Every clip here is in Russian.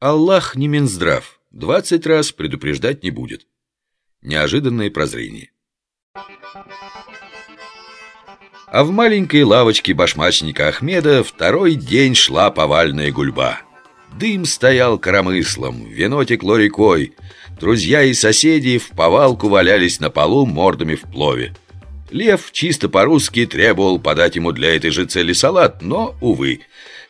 Аллах не Минздрав, двадцать раз предупреждать не будет. Неожиданное прозрение. А в маленькой лавочке башмачника Ахмеда второй день шла повальная гульба. Дым стоял коромыслом, вино текло рекой. Друзья и соседи в повалку валялись на полу мордами в плове. Лев чисто по-русски требовал подать ему для этой же цели салат, но, увы,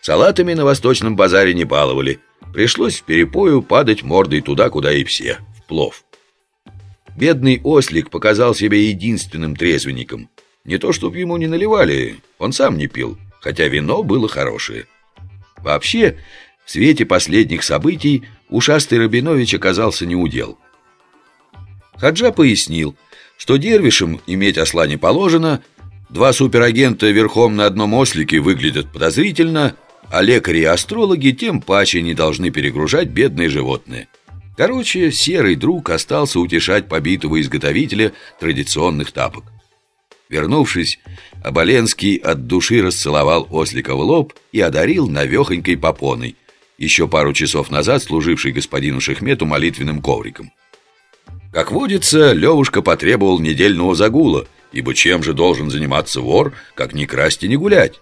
салатами на восточном базаре не баловали. Пришлось в перепою падать мордой туда, куда и все, в плов. Бедный ослик показал себя единственным трезвенником. Не то, чтоб ему не наливали, он сам не пил, хотя вино было хорошее. Вообще, в свете последних событий ушастый Рабинович оказался неудел. Хаджа пояснил, что дервишам иметь осла не положено, два суперагента верхом на одном ослике выглядят подозрительно, а лекари и астрологи тем паче не должны перегружать бедные животные. Короче, серый друг остался утешать побитого изготовителя традиционных тапок. Вернувшись, Оболенский от души расцеловал ослика в лоб и одарил навехонькой попоной – еще пару часов назад служивший господину Шехмету молитвенным ковриком. Как водится, Левушка потребовал недельного загула, ибо чем же должен заниматься вор, как не красть и не гулять?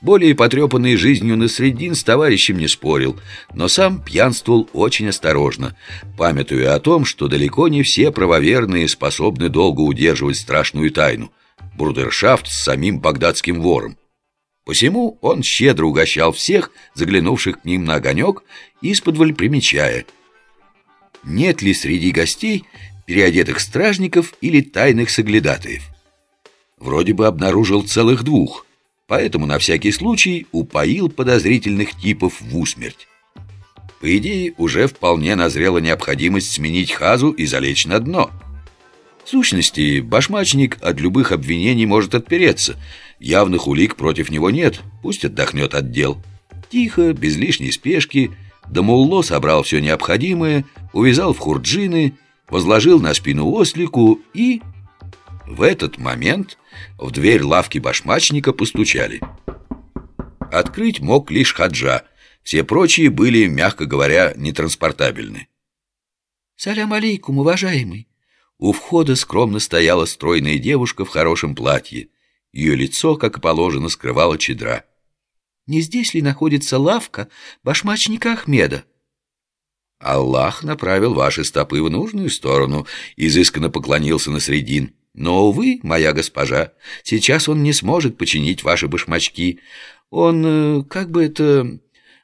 Более потрепанный жизнью Насреддин с товарищем не спорил, но сам пьянствовал очень осторожно, памятуя о том, что далеко не все правоверные способны долго удерживать страшную тайну – брудершафт с самим багдадским вором. Посему он щедро угощал всех, заглянувших к ним на огонек, исподволь примечая, нет ли среди гостей переодетых стражников или тайных соглядатаев. Вроде бы обнаружил целых двух, поэтому на всякий случай упоил подозрительных типов в усмерть. По идее, уже вполне назрела необходимость сменить хазу и залечь на дно – в сущности, башмачник от любых обвинений может отпереться. Явных улик против него нет, пусть отдохнет от дел. Тихо, без лишней спешки, Дамулло собрал все необходимое, увязал в хурджины, возложил на спину ослику и... В этот момент в дверь лавки башмачника постучали. Открыть мог лишь хаджа, все прочие были, мягко говоря, нетранспортабельны. «Салям алейкум, уважаемый!» У входа скромно стояла стройная девушка в хорошем платье. Ее лицо, как и положено, скрывала чедра. «Не здесь ли находится лавка башмачника Ахмеда?» «Аллах направил ваши стопы в нужную сторону», — изысканно поклонился на средин. «Но, увы, моя госпожа, сейчас он не сможет починить ваши башмачки. Он, э, как бы это,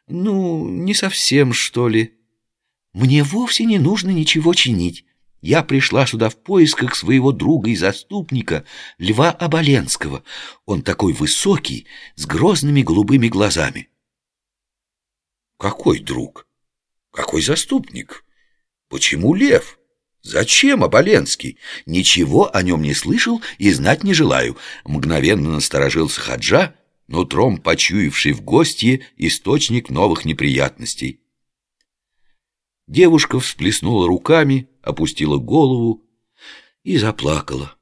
ну, не совсем, что ли». «Мне вовсе не нужно ничего чинить. Я пришла сюда в поисках своего друга и заступника, Льва Оболенского. Он такой высокий, с грозными голубыми глазами. Какой друг? Какой заступник? Почему Лев? Зачем Оболенский? Ничего о нем не слышал и знать не желаю. Мгновенно насторожился Хаджа, нутром почуявший в гостье источник новых неприятностей. Девушка всплеснула руками, опустила голову и заплакала.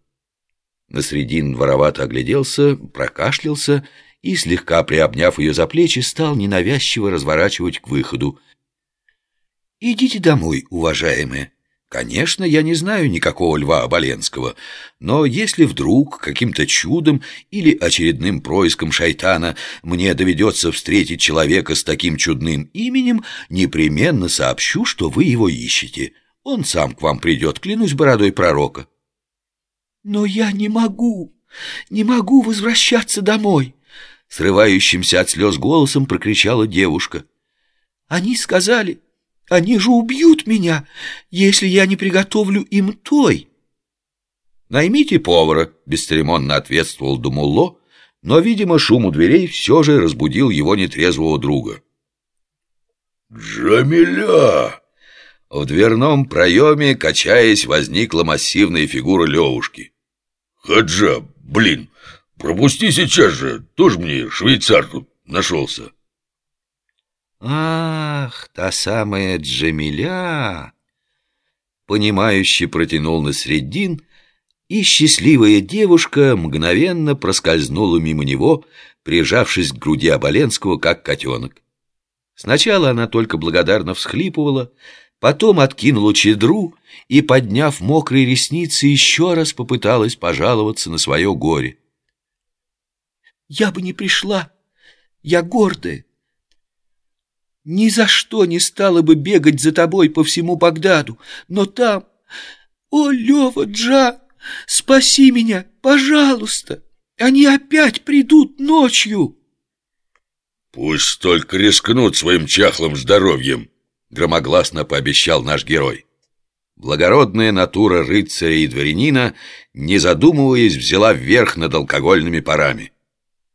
Насредин воровато огляделся, прокашлялся и, слегка приобняв ее за плечи, стал ненавязчиво разворачивать к выходу. «Идите домой, уважаемые. Конечно, я не знаю никакого Льва Оболенского, но если вдруг каким-то чудом или очередным происком шайтана мне доведется встретить человека с таким чудным именем, непременно сообщу, что вы его ищете. Он сам к вам придет, клянусь бородой пророка. Но я не могу, не могу возвращаться домой, срывающимся от слез голосом прокричала девушка. Они сказали, они же убьют меня, если я не приготовлю им той. Наймите повара, бесцеремонно ответствовал Думулло, но, видимо, шум у дверей все же разбудил его нетрезвого друга. «Джамиля!» В дверном проеме, качаясь, возникла массивная фигура Левушки. «Хаджа, блин, пропусти сейчас же, тоже мне швейцар тут нашелся». «Ах, та самая Джамиля!» Понимающе протянул на средин, и счастливая девушка мгновенно проскользнула мимо него, прижавшись к груди Оболенского, как котенок. Сначала она только благодарно всхлипывала, потом откинула чедру и, подняв мокрые ресницы, еще раз попыталась пожаловаться на свое горе. «Я бы не пришла, я гордая. Ни за что не стала бы бегать за тобой по всему Багдаду, но там... О, Лева, Джа, спаси меня, пожалуйста! Они опять придут ночью!» «Пусть только рискнут своим чахлым здоровьем», — громогласно пообещал наш герой. Благородная натура рыцаря и дворянина, не задумываясь, взяла вверх над алкогольными парами.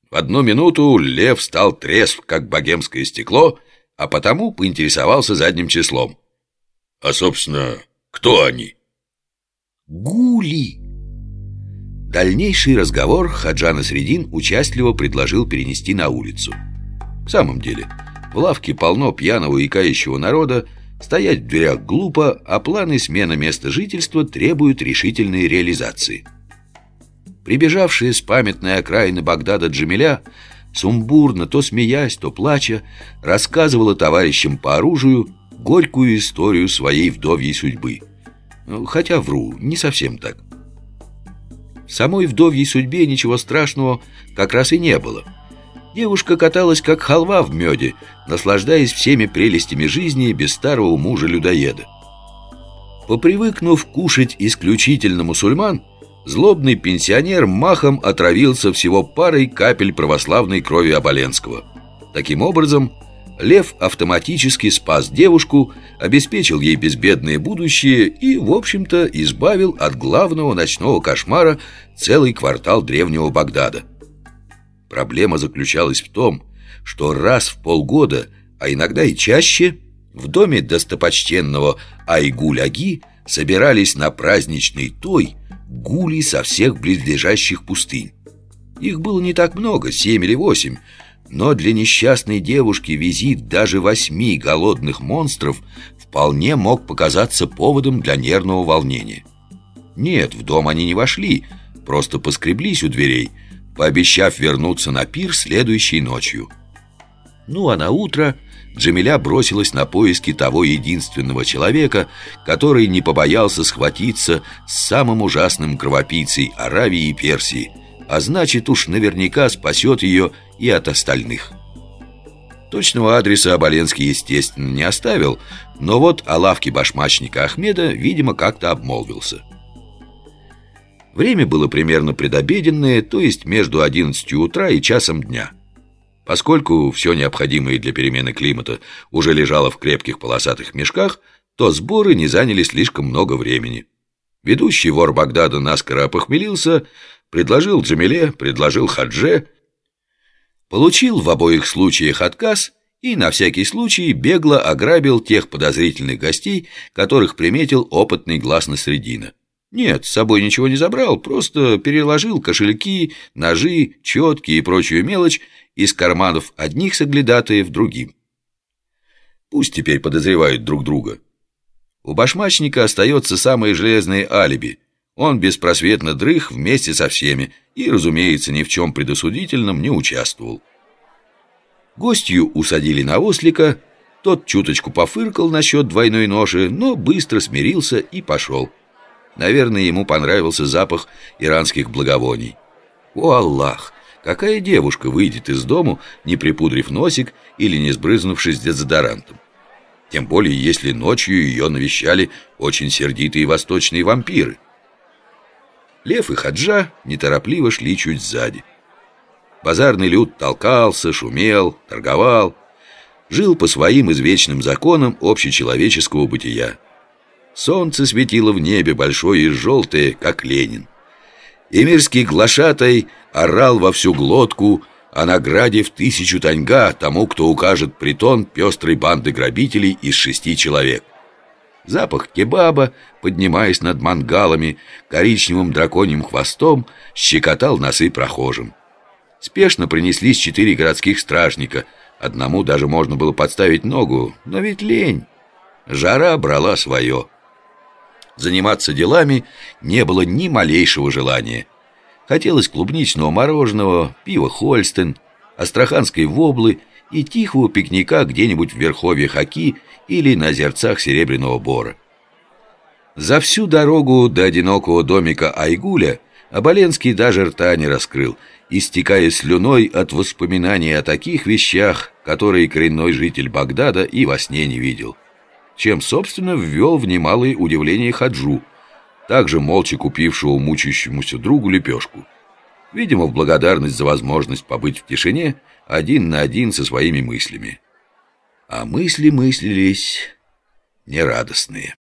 В одну минуту лев стал трезв, как богемское стекло, а потому поинтересовался задним числом. «А, собственно, кто они?» «Гули!» Дальнейший разговор Хаджана Средин участливо предложил перенести на улицу. В самом деле, в лавке полно пьяного и кающего народа, стоять в дверях глупо, а планы смены места жительства требуют решительной реализации. Прибежавшие с памятной окраины Багдада Джамиля, сумбурно, то смеясь, то плача, рассказывала товарищам по оружию горькую историю своей вдовьей судьбы. Хотя вру, не совсем так. В самой вдовьей судьбе ничего страшного как раз и не было – Девушка каталась как халва в меде, наслаждаясь всеми прелестями жизни без старого мужа-людоеда. Попривыкнув кушать исключительно мусульман, злобный пенсионер махом отравился всего парой капель православной крови Оболенского. Таким образом, Лев автоматически спас девушку, обеспечил ей безбедное будущее и, в общем-то, избавил от главного ночного кошмара целый квартал древнего Багдада – Проблема заключалась в том, что раз в полгода, а иногда и чаще, в доме достопочтенного Айгуль-Аги собирались на праздничный той гули со всех близлежащих пустынь. Их было не так много, семь или восемь, но для несчастной девушки визит даже восьми голодных монстров вполне мог показаться поводом для нервного волнения. Нет, в дом они не вошли, просто поскреблись у дверей – пообещав вернуться на пир следующей ночью. Ну а на утро Джамиля бросилась на поиски того единственного человека, который не побоялся схватиться с самым ужасным кровопийцей Аравии и Персии, а значит уж наверняка спасет ее и от остальных. Точного адреса Оболенский, естественно, не оставил, но вот о лавке башмачника Ахмеда, видимо, как-то обмолвился. Время было примерно предобеденное, то есть между 11 утра и часом дня. Поскольку все необходимое для перемены климата уже лежало в крепких полосатых мешках, то сборы не заняли слишком много времени. Ведущий вор Багдада наскоро опохмелился, предложил Джамиле, предложил Хадже, получил в обоих случаях отказ и на всякий случай бегло ограбил тех подозрительных гостей, которых приметил опытный глаз на средина. Нет, с собой ничего не забрал, просто переложил кошельки, ножи, четки и прочую мелочь из карманов одних соглядатаев другим. Пусть теперь подозревают друг друга. У башмачника остается самое железное алиби. Он беспросветно дрых вместе со всеми и, разумеется, ни в чем предосудительном не участвовал. Гостью усадили на ослика, тот чуточку пофыркал насчет двойной ноши, но быстро смирился и пошел. Наверное, ему понравился запах иранских благовоний. О, Аллах! Какая девушка выйдет из дому, не припудрив носик или не сбрызнувшись дезодорантом? Тем более, если ночью ее навещали очень сердитые восточные вампиры. Лев и Хаджа неторопливо шли чуть сзади. Базарный люд толкался, шумел, торговал, жил по своим извечным законам общечеловеческого бытия. Солнце светило в небе большое и желтое, как Ленин. Эмирский глашатай орал во всю глотку о награде в тысячу таньга тому, кто укажет притон пестрой банды грабителей из шести человек. Запах кебаба, поднимаясь над мангалами, коричневым драконьим хвостом, щекотал носы прохожим. Спешно принеслись четыре городских стражника. Одному даже можно было подставить ногу, но ведь лень. Жара брала свое. Заниматься делами не было ни малейшего желания. Хотелось клубничного мороженого, пива Хольстен, астраханской воблы и тихого пикника где-нибудь в верховье Хаки или на озерцах Серебряного Бора. За всю дорогу до одинокого домика Айгуля Оболенский даже рта не раскрыл, истекая слюной от воспоминаний о таких вещах, которые коренной житель Багдада и во сне не видел. Чем, собственно, ввел в немалое удивление Хаджу, также молча купившего мучающемуся другу лепешку. Видимо, в благодарность за возможность побыть в тишине один на один со своими мыслями. А мысли мыслились нерадостные.